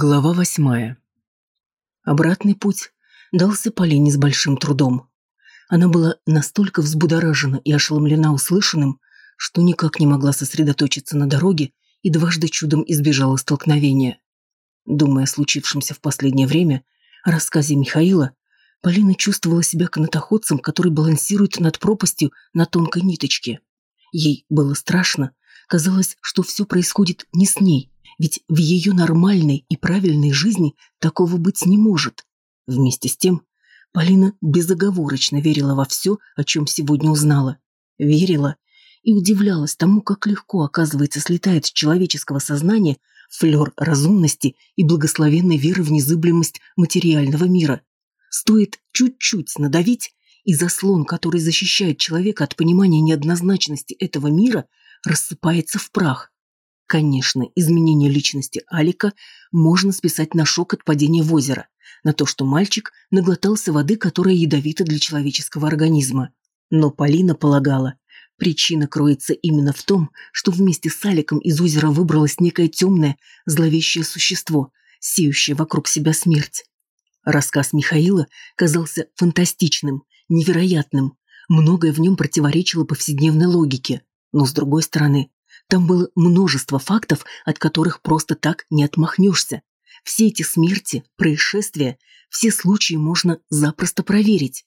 Глава восьмая. Обратный путь дался Полине с большим трудом. Она была настолько взбудоражена и ошеломлена услышанным, что никак не могла сосредоточиться на дороге и дважды чудом избежала столкновения. Думая о случившемся в последнее время, о рассказе Михаила, Полина чувствовала себя канатоходцем, который балансирует над пропастью на тонкой ниточке. Ей было страшно, казалось, что все происходит не с ней, ведь в ее нормальной и правильной жизни такого быть не может. Вместе с тем, Полина безоговорочно верила во все, о чем сегодня узнала. Верила и удивлялась тому, как легко, оказывается, слетает с человеческого сознания флер разумности и благословенной веры в незыблемость материального мира. Стоит чуть-чуть надавить, и заслон, который защищает человека от понимания неоднозначности этого мира, рассыпается в прах. Конечно, изменение личности Алика можно списать на шок от падения в озеро, на то, что мальчик наглотался воды, которая ядовита для человеческого организма. Но Полина полагала, причина кроется именно в том, что вместе с Аликом из озера выбралось некое темное, зловещее существо, сеющее вокруг себя смерть. Рассказ Михаила казался фантастичным, невероятным. Многое в нем противоречило повседневной логике. Но, с другой стороны, там было множество фактов, от которых просто так не отмахнешься. Все эти смерти, происшествия, все случаи можно запросто проверить.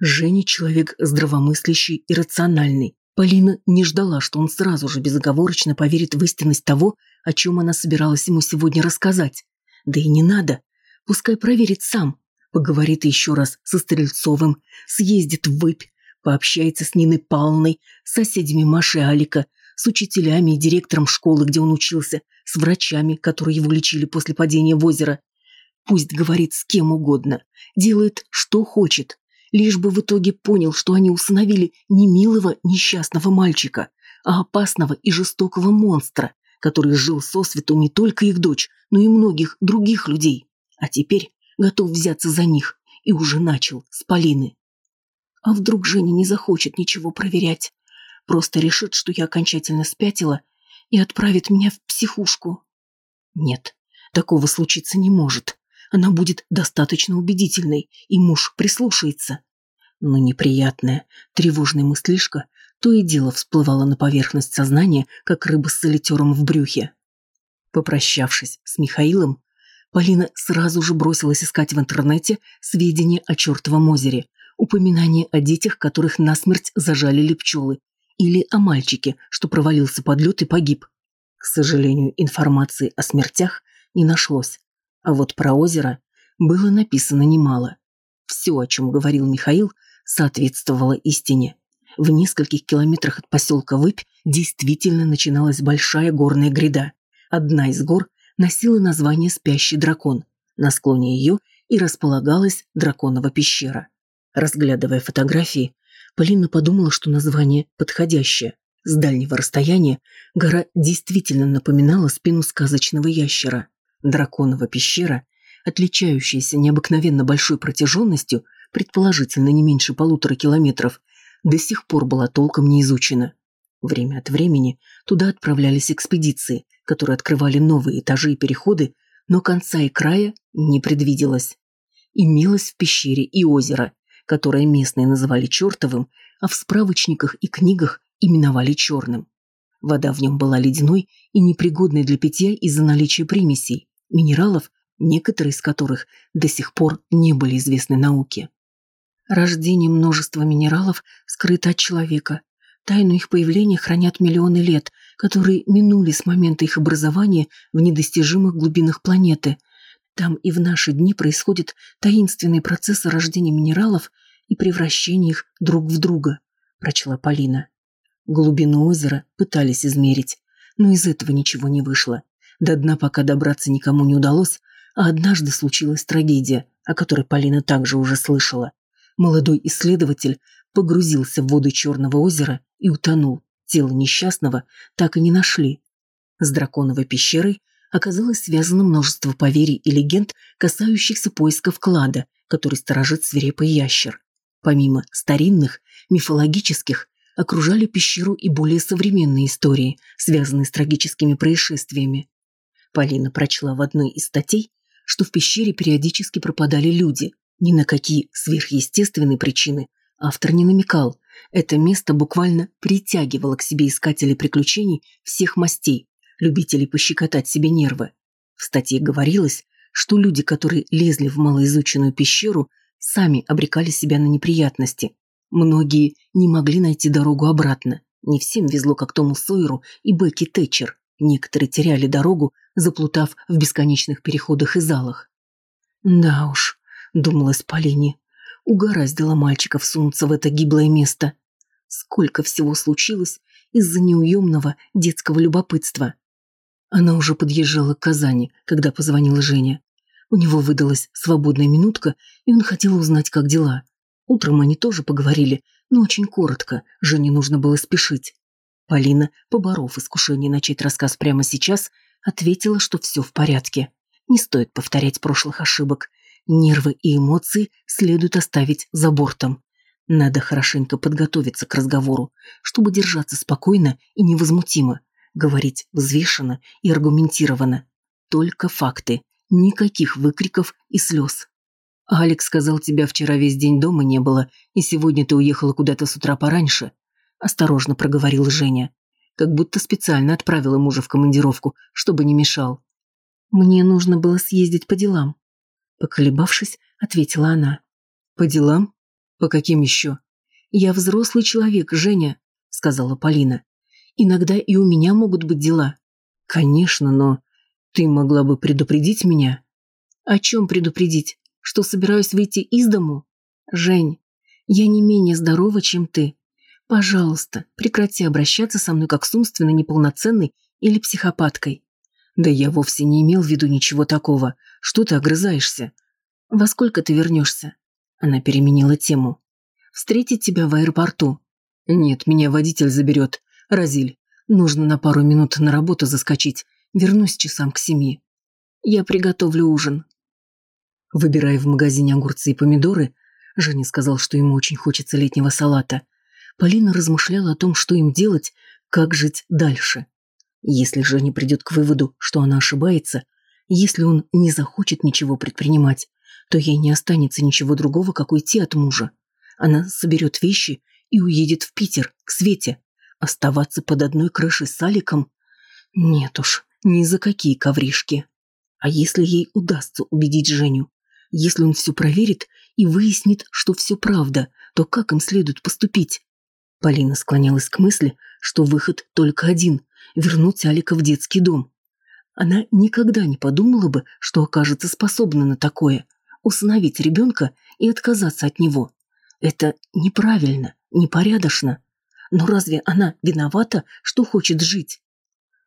Женя человек здравомыслящий и рациональный. Полина не ждала, что он сразу же безоговорочно поверит в истинность того, о чем она собиралась ему сегодня рассказать. Да и не надо. Пускай проверит сам. Поговорит еще раз со Стрельцовым, съездит в Выпь, пообщается с Ниной Павловной, с соседями Маши и Алика, с учителями и директором школы, где он учился, с врачами, которые его лечили после падения в озеро. Пусть говорит с кем угодно, делает, что хочет, лишь бы в итоге понял, что они усыновили не милого несчастного мальчика, а опасного и жестокого монстра, который жил сосвету не только их дочь, но и многих других людей. А теперь готов взяться за них и уже начал с Полины. А вдруг Женя не захочет ничего проверять? Просто решит, что я окончательно спятила и отправит меня в психушку. Нет, такого случиться не может. Она будет достаточно убедительной, и муж прислушается. Но неприятная, тревожная мыслишка то и дело всплывала на поверхность сознания, как рыба с солитером в брюхе. Попрощавшись с Михаилом, Полина сразу же бросилась искать в интернете сведения о чертовом озере, упоминания о детях, которых насмерть зажалили пчелы, или о мальчике, что провалился под лед и погиб. К сожалению, информации о смертях не нашлось. А вот про озеро было написано немало. Все, о чем говорил Михаил, соответствовало истине. В нескольких километрах от поселка Выпь действительно начиналась большая горная гряда. Одна из гор носила название «Спящий дракон». На склоне ее и располагалась драконова пещера. Разглядывая фотографии, Полина подумала, что название подходящее. С дальнего расстояния гора действительно напоминала спину сказочного ящера. Драконова пещера, отличающаяся необыкновенно большой протяженностью, предположительно не меньше полутора километров, до сих пор была толком не изучена. Время от времени туда отправлялись экспедиции, которые открывали новые этажи и переходы, но конца и края не предвиделось. Имелось в пещере и озеро, которое местные называли чертовым, а в справочниках и книгах именовали черным. Вода в нем была ледяной и непригодной для питья из-за наличия примесей, минералов, некоторые из которых до сих пор не были известны науке. Рождение множества минералов скрыто от человека. Тайну их появления хранят миллионы лет, которые минули с момента их образования в недостижимых глубинах планеты. Там и в наши дни происходят таинственные процессы рождения минералов и превращения их друг в друга, прочла Полина. Глубину озера пытались измерить, но из этого ничего не вышло. До дна пока добраться никому не удалось, а однажды случилась трагедия, о которой Полина также уже слышала. Молодой исследователь погрузился в воды Черного озера и утонул. Тело несчастного так и не нашли. С драконовой пещерой оказалось связано множество поверий и легенд, касающихся поиска клада, который сторожит свирепый ящер. Помимо старинных, мифологических, окружали пещеру и более современные истории, связанные с трагическими происшествиями. Полина прочла в одной из статей, что в пещере периодически пропадали люди. Ни на какие сверхъестественные причины автор не намекал. Это место буквально притягивало к себе искателей приключений всех мастей, любителей пощекотать себе нервы. В статье говорилось, что люди, которые лезли в малоизученную пещеру, сами обрекали себя на неприятности. Многие не могли найти дорогу обратно. Не всем везло, как Тому Сойеру и Бекки Тэтчер. Некоторые теряли дорогу, заплутав в бесконечных переходах и залах. «Да уж», — думалась Полине, — угораздило мальчиков сунуться в это гиблое место. Сколько всего случилось из-за неуемного детского любопытства. Она уже подъезжала к Казани, когда позвонила Женя. У него выдалась свободная минутка, и он хотел узнать, как дела. Утром они тоже поговорили, но очень коротко, Жене нужно было спешить. Полина, поборов искушение начать рассказ прямо сейчас, ответила, что все в порядке. Не стоит повторять прошлых ошибок. Нервы и эмоции следует оставить за бортом. Надо хорошенько подготовиться к разговору, чтобы держаться спокойно и невозмутимо, говорить взвешенно и аргументированно. Только факты, никаких выкриков и слез. «Алекс сказал, тебя вчера весь день дома не было, и сегодня ты уехала куда-то с утра пораньше осторожно проговорил Женя. Как будто специально отправила мужа в командировку, чтобы не мешал. Мне нужно было съездить по делам. Поколебавшись, ответила она. По делам? По каким еще? Я взрослый человек, Женя, сказала Полина. Иногда и у меня могут быть дела. Конечно, но ты могла бы предупредить меня. О чем предупредить? Что собираюсь выйти из дому? Жень, я не менее здорова, чем ты. Пожалуйста, прекрати обращаться со мной как с умственно неполноценной или психопаткой. Да я вовсе не имел в виду ничего такого. Что ты огрызаешься? Во сколько ты вернешься? Она переменила тему. Встретить тебя в аэропорту. Нет, меня водитель заберет. Разиль, нужно на пару минут на работу заскочить. Вернусь часам к семи. Я приготовлю ужин. Выбирая в магазине огурцы и помидоры, Женя сказал, что ему очень хочется летнего салата – Полина размышляла о том, что им делать, как жить дальше. Если Женя придет к выводу, что она ошибается, если он не захочет ничего предпринимать, то ей не останется ничего другого, как уйти от мужа. Она соберет вещи и уедет в Питер, к Свете. Оставаться под одной крышей с Аликом? Нет уж, ни за какие ковришки. А если ей удастся убедить Женю? Если он все проверит и выяснит, что все правда, то как им следует поступить? Полина склонялась к мысли, что выход только один – вернуть Алика в детский дом. Она никогда не подумала бы, что окажется способна на такое – усыновить ребенка и отказаться от него. Это неправильно, непорядочно. Но разве она виновата, что хочет жить?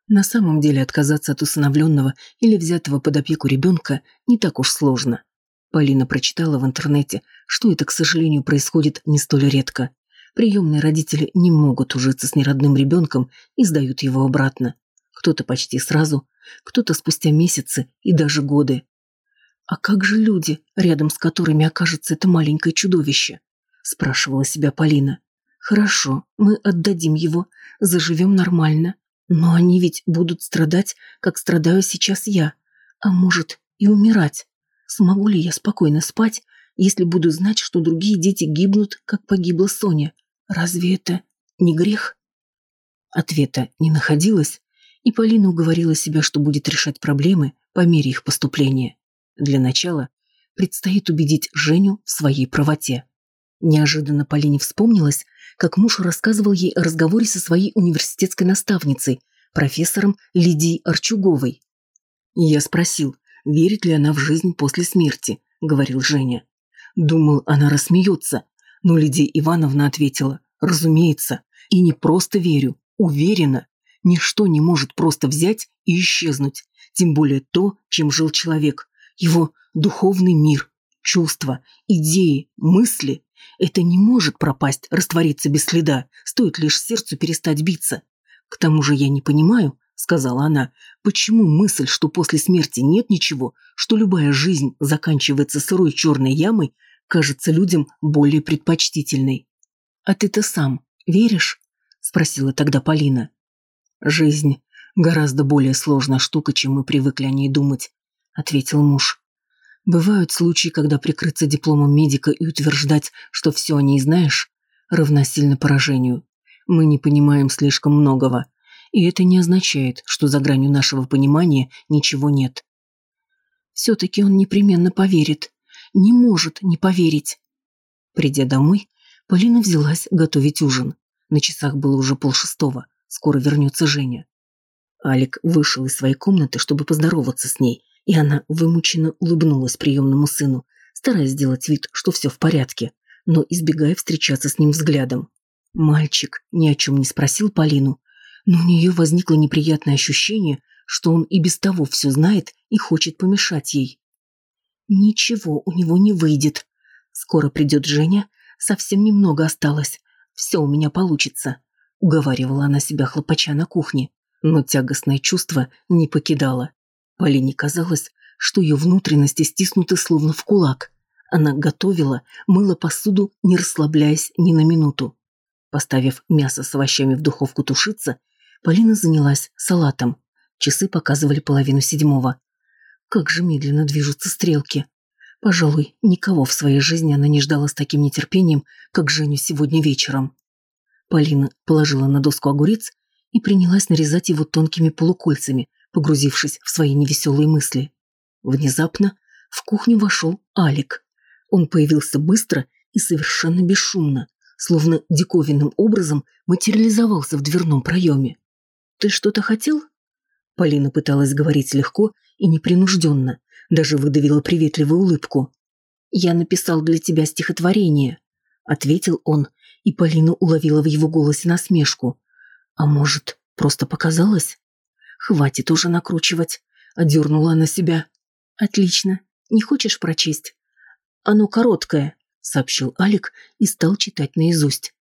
На самом деле отказаться от усыновленного или взятого под опеку ребенка не так уж сложно. Полина прочитала в интернете, что это, к сожалению, происходит не столь редко. Приемные родители не могут ужиться с неродным ребенком и сдают его обратно. Кто-то почти сразу, кто-то спустя месяцы и даже годы. «А как же люди, рядом с которыми окажется это маленькое чудовище?» – спрашивала себя Полина. «Хорошо, мы отдадим его, заживем нормально. Но они ведь будут страдать, как страдаю сейчас я. А может, и умирать. Смогу ли я спокойно спать, если буду знать, что другие дети гибнут, как погибла Соня? Разве это не грех? Ответа не находилось, и Полина уговорила себя, что будет решать проблемы по мере их поступления. Для начала предстоит убедить Женю в своей правоте. Неожиданно Полине вспомнилось, как муж рассказывал ей о разговоре со своей университетской наставницей, профессором Лидией Арчуговой. «Я спросил, верит ли она в жизнь после смерти», — говорил Женя. Думал, она рассмеется, но Лидия Ивановна ответила, разумеется, и не просто верю, уверена. Ничто не может просто взять и исчезнуть, тем более то, чем жил человек, его духовный мир, чувства, идеи, мысли. Это не может пропасть, раствориться без следа, стоит лишь сердцу перестать биться. К тому же я не понимаю, сказала она, почему мысль, что после смерти нет ничего, что любая жизнь заканчивается сырой черной ямой, кажется людям более предпочтительной. «А ты-то сам веришь?» – спросила тогда Полина. «Жизнь Гораздо более сложная штука, чем мы привыкли о ней думать, ответил муж. Бывают случаи, когда прикрыться дипломом медика и утверждать, что все о ней знаешь, равносильно поражению. Мы не понимаем слишком многого, и это не означает, что за гранью нашего понимания ничего нет. Все-таки он непременно поверит. Не может не поверить. Придя домой, Полина взялась готовить ужин. На часах было уже полшестого. Скоро вернется Женя. Алик вышел из своей комнаты, чтобы поздороваться с ней, и она вымученно улыбнулась приемному сыну, стараясь сделать вид, что все в порядке, но избегая встречаться с ним взглядом. Мальчик ни о чем не спросил Полину, но у нее возникло неприятное ощущение, что он и без того все знает и хочет помешать ей. Ничего у него не выйдет. Скоро придет Женя, совсем немного осталось. Все у меня получится, уговаривала она себя хлопача на кухне, но тягостное чувство не покидало. Полине казалось, что ее внутренности стиснуты словно в кулак. Она готовила, мыла посуду, не расслабляясь ни на минуту. Поставив мясо с овощами в духовку тушиться, Полина занялась салатом. Часы показывали половину седьмого. Как же медленно движутся стрелки. Пожалуй, никого в своей жизни она не ждала с таким нетерпением, как Женю сегодня вечером. Полина положила на доску огурец и принялась нарезать его тонкими полукольцами, погрузившись в свои невеселые мысли. Внезапно в кухню вошел Алик. Он появился быстро и совершенно бесшумно, словно диковинным образом материализовался в дверном проеме. «Ты что-то хотел?» Полина пыталась говорить легко и непринужденно, даже выдавила приветливую улыбку. «Я написал для тебя стихотворение», — ответил он, и Полина уловила в его голосе насмешку. «А может, просто показалось?» «Хватит уже накручивать», — одернула она себя. «Отлично. Не хочешь прочесть?» «Оно короткое», — сообщил Алик и стал читать наизусть.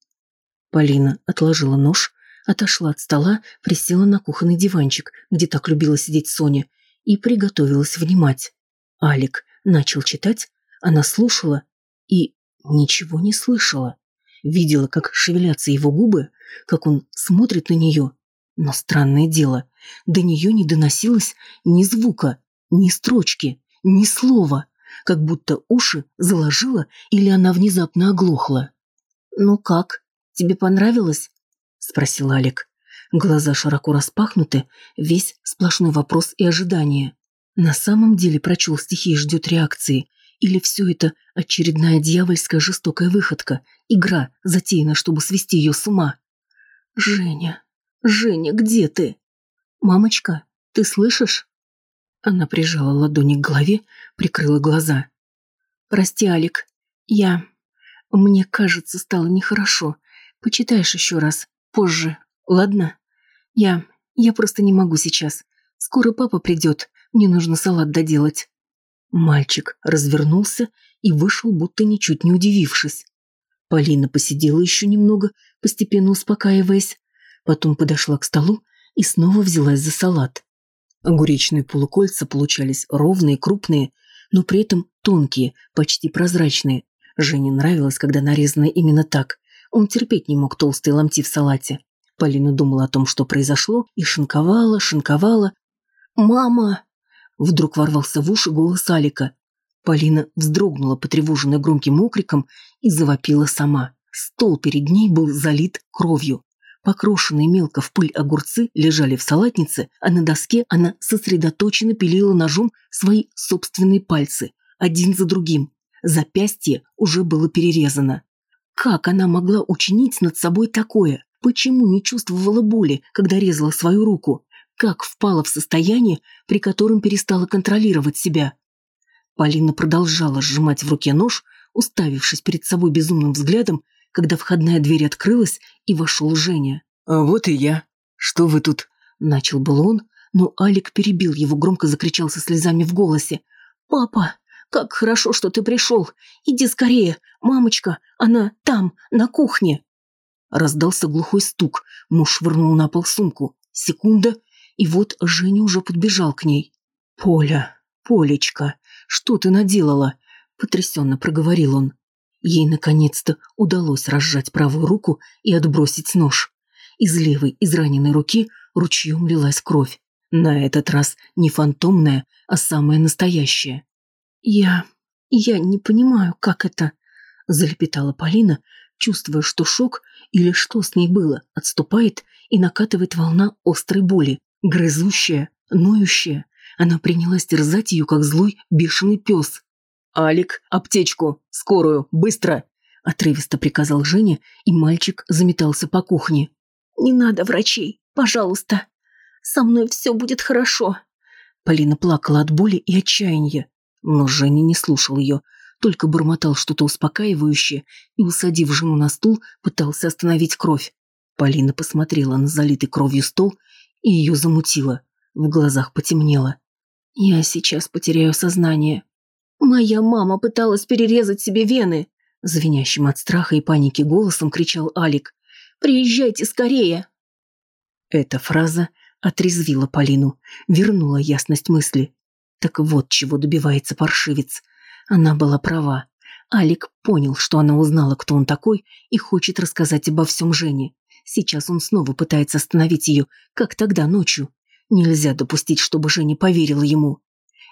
Полина отложила нож, отошла от стола, присела на кухонный диванчик, где так любила сидеть Соня, и приготовилась внимать. Алик начал читать, она слушала и ничего не слышала. Видела, как шевелятся его губы, как он смотрит на нее, но странное дело, до нее не доносилось ни звука, ни строчки, ни слова, как будто уши заложила или она внезапно оглохла. «Ну как, тебе понравилось?» – спросил Алик. Глаза широко распахнуты, весь сплошной вопрос и ожидание. На самом деле прочел стихи и ждет реакции, или все это очередная дьявольская жестокая выходка, игра, затеяна, чтобы свести ее с ума? «Женя, Женя, где ты? Мамочка, ты слышишь?» Она прижала ладони к голове, прикрыла глаза. «Прости, Алик, я... Мне кажется, стало нехорошо. Почитаешь еще раз, позже, ладно? Я... Я просто не могу сейчас. Скоро папа придет, мне нужно салат доделать». Мальчик развернулся и вышел, будто ничуть не удивившись. Полина посидела еще немного, постепенно успокаиваясь, Потом подошла к столу и снова взялась за салат. Огуречные полукольца получались ровные, крупные, но при этом тонкие, почти прозрачные. Жене нравилось, когда нарезано именно так. Он терпеть не мог толстые ломти в салате. Полина думала о том, что произошло, и шинковала, шинковала. «Мама!» Вдруг ворвался в уши голос Алика. Полина вздрогнула, потревоженная громким окриком, и завопила сама. Стол перед ней был залит кровью. Покрошенные мелко в пыль огурцы лежали в салатнице, а на доске она сосредоточенно пилила ножом свои собственные пальцы, один за другим. Запястье уже было перерезано. Как она могла учинить над собой такое? Почему не чувствовала боли, когда резала свою руку? Как впала в состояние, при котором перестала контролировать себя? Полина продолжала сжимать в руке нож, уставившись перед собой безумным взглядом, когда входная дверь открылась, и вошел Женя. «А вот и я. Что вы тут?» Начал был он, но Алик перебил его, громко закричал со слезами в голосе. «Папа, как хорошо, что ты пришел. Иди скорее. Мамочка, она там, на кухне». Раздался глухой стук. Муж швырнул на пол сумку. Секунда, и вот Женя уже подбежал к ней. «Поля, Полечка, что ты наделала?» Потрясенно проговорил он. Ей наконец-то удалось разжать правую руку и отбросить нож. Из левой израненной руки ручьем лилась кровь. На этот раз не фантомная, а самая настоящая. «Я... я не понимаю, как это...» — залепетала Полина, чувствуя, что шок или что с ней было, отступает и накатывает волна острой боли, грызущая, ноющая. Она принялась терзать ее, как злой, бешеный пес. «Алик, аптечку! Скорую! Быстро!» Отрывисто приказал Женя, и мальчик заметался по кухне. «Не надо врачей, пожалуйста. Со мной все будет хорошо». Полина плакала от боли и отчаяния, но Женя не слушал ее, только бормотал что-то успокаивающее и, усадив жену на стул, пытался остановить кровь. Полина посмотрела на залитый кровью стол и ее замутило. В глазах потемнело. «Я сейчас потеряю сознание». «Моя мама пыталась перерезать себе вены», Звенящим от страха и паники голосом кричал Алик. «Приезжайте скорее!» Эта фраза отрезвила Полину, вернула ясность мысли. Так вот чего добивается паршивец. Она была права. Алик понял, что она узнала, кто он такой, и хочет рассказать обо всем Жене. Сейчас он снова пытается остановить ее, как тогда ночью. Нельзя допустить, чтобы Женя поверила ему.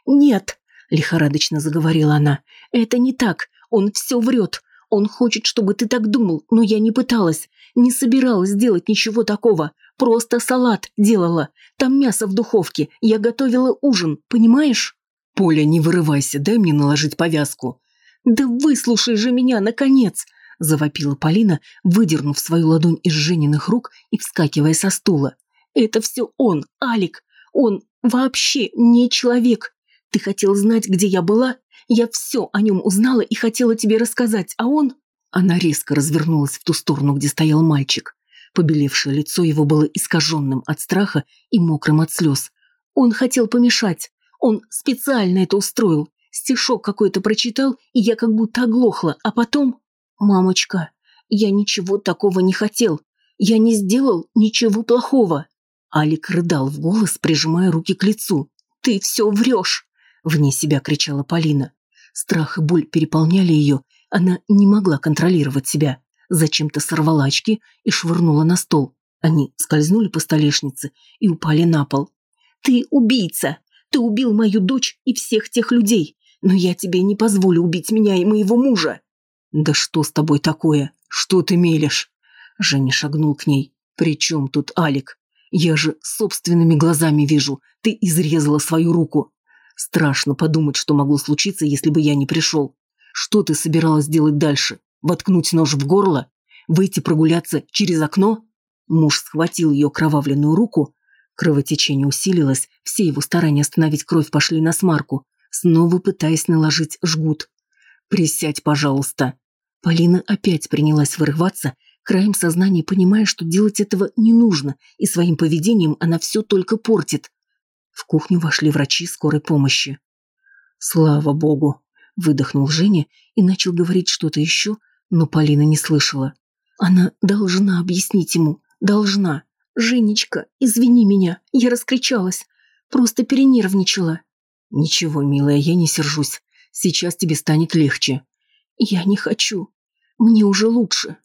«Нет!» — лихорадочно заговорила она. «Это не так. Он все врет. Он хочет, чтобы ты так думал, но я не пыталась. Не собиралась делать ничего такого. Просто салат делала. Там мясо в духовке. Я готовила ужин, понимаешь? Поля, не вырывайся, дай мне наложить повязку. Да выслушай же меня, наконец! Завопила Полина, выдернув свою ладонь из Жениных рук и вскакивая со стула. Это все он, Алик. Он вообще не человек. Ты хотел знать, где я была? Я все о нем узнала и хотела тебе рассказать, а он...» Она резко развернулась в ту сторону, где стоял мальчик. Побелевшее лицо его было искаженным от страха и мокрым от слез. Он хотел помешать. Он специально это устроил. Стишок какой-то прочитал, и я как будто оглохла. А потом... «Мамочка, я ничего такого не хотел. Я не сделал ничего плохого». Алик рыдал в голос, прижимая руки к лицу. «Ты все врешь!» — вне себя кричала Полина. Страх и боль переполняли ее, она не могла контролировать себя. Зачем-то сорвала очки и швырнула на стол. Они скользнули по столешнице и упали на пол. «Ты убийца! Ты убил мою дочь и всех тех людей! Но я тебе не позволю убить меня и моего мужа!» «Да что с тобой такое? Что ты мелешь?» Женя шагнул к ней. «При чем тут Алик? Я же собственными глазами вижу. Ты изрезала свою руку. Страшно подумать, что могло случиться, если бы я не пришел. Что ты собиралась делать дальше? Воткнуть нож в горло? Выйти прогуляться через окно? Муж схватил ее кровавленную руку. Кровотечение усилилось, все его старания остановить кровь пошли на смарку, снова пытаясь наложить жгут. «Присядь, пожалуйста». Полина опять принялась вырываться, краем сознания понимая, что делать этого не нужно, и своим поведением она все только портит. В кухню вошли врачи скорой помощи. «Слава богу!» – выдохнул Женя и начал говорить что-то еще, но Полина не слышала. Она должна объяснить ему, должна. «Женечка, извини меня, я раскричалась, просто перенервничала». «Ничего, милая, я не сержусь. Сейчас тебе станет легче». «Я не хочу. Мне уже лучше».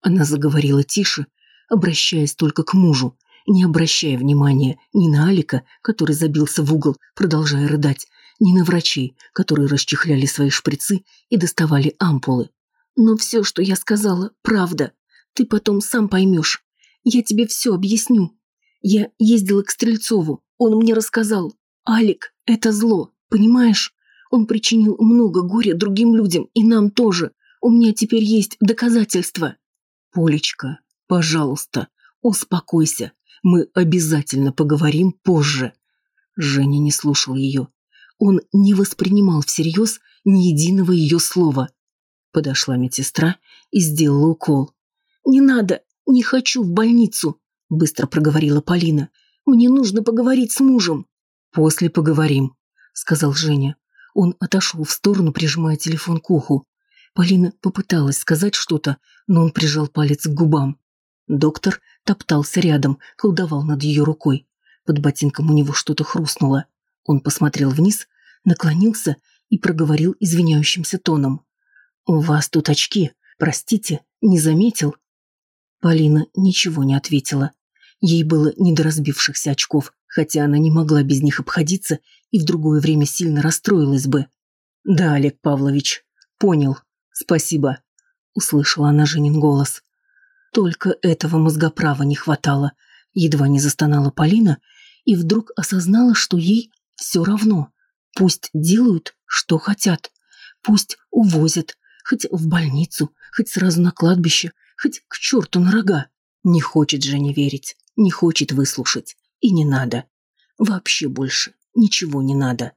Она заговорила тише, обращаясь только к мужу, не обращая внимания ни на Алика, который забился в угол, продолжая рыдать, ни на врачей, которые расчехляли свои шприцы и доставали ампулы. «Но все, что я сказала, правда. Ты потом сам поймешь. Я тебе все объясню. Я ездила к Стрельцову, он мне рассказал. Алик – это зло, понимаешь? Он причинил много горя другим людям, и нам тоже. У меня теперь есть доказательства». «Полечка, пожалуйста, успокойся. Мы обязательно поговорим позже». Женя не слушал ее. Он не воспринимал всерьез ни единого ее слова. Подошла медсестра и сделала укол. «Не надо, не хочу в больницу», – быстро проговорила Полина. «Мне нужно поговорить с мужем». «После поговорим», – сказал Женя. Он отошел в сторону, прижимая телефон к уху. Полина попыталась сказать что-то, но он прижал палец к губам. Доктор топтался рядом, колдовал над ее рукой. Под ботинком у него что-то хрустнуло. Он посмотрел вниз, наклонился и проговорил извиняющимся тоном. «У вас тут очки. Простите, не заметил?» Полина ничего не ответила. Ей было не до разбившихся очков, хотя она не могла без них обходиться и в другое время сильно расстроилась бы. «Да, Олег Павлович, понял. Спасибо», — услышала она Женин голос. Только этого мозгоправа не хватало. Едва не застонала Полина и вдруг осознала, что ей все равно. Пусть делают, что хотят. Пусть увозят, хоть в больницу, хоть сразу на кладбище, хоть к черту на рога. Не хочет же не верить, не хочет выслушать. И не надо. Вообще больше ничего не надо.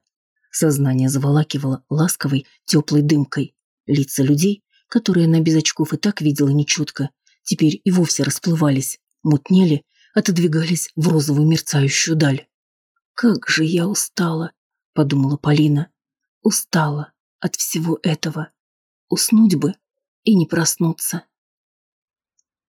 Сознание заволакивало ласковой, теплой дымкой. Лица людей, которые она без очков и так видела нечутко, теперь и вовсе расплывались, мутнели, отодвигались в розовую мерцающую даль. «Как же я устала!» – подумала Полина. «Устала от всего этого. Уснуть бы и не проснуться».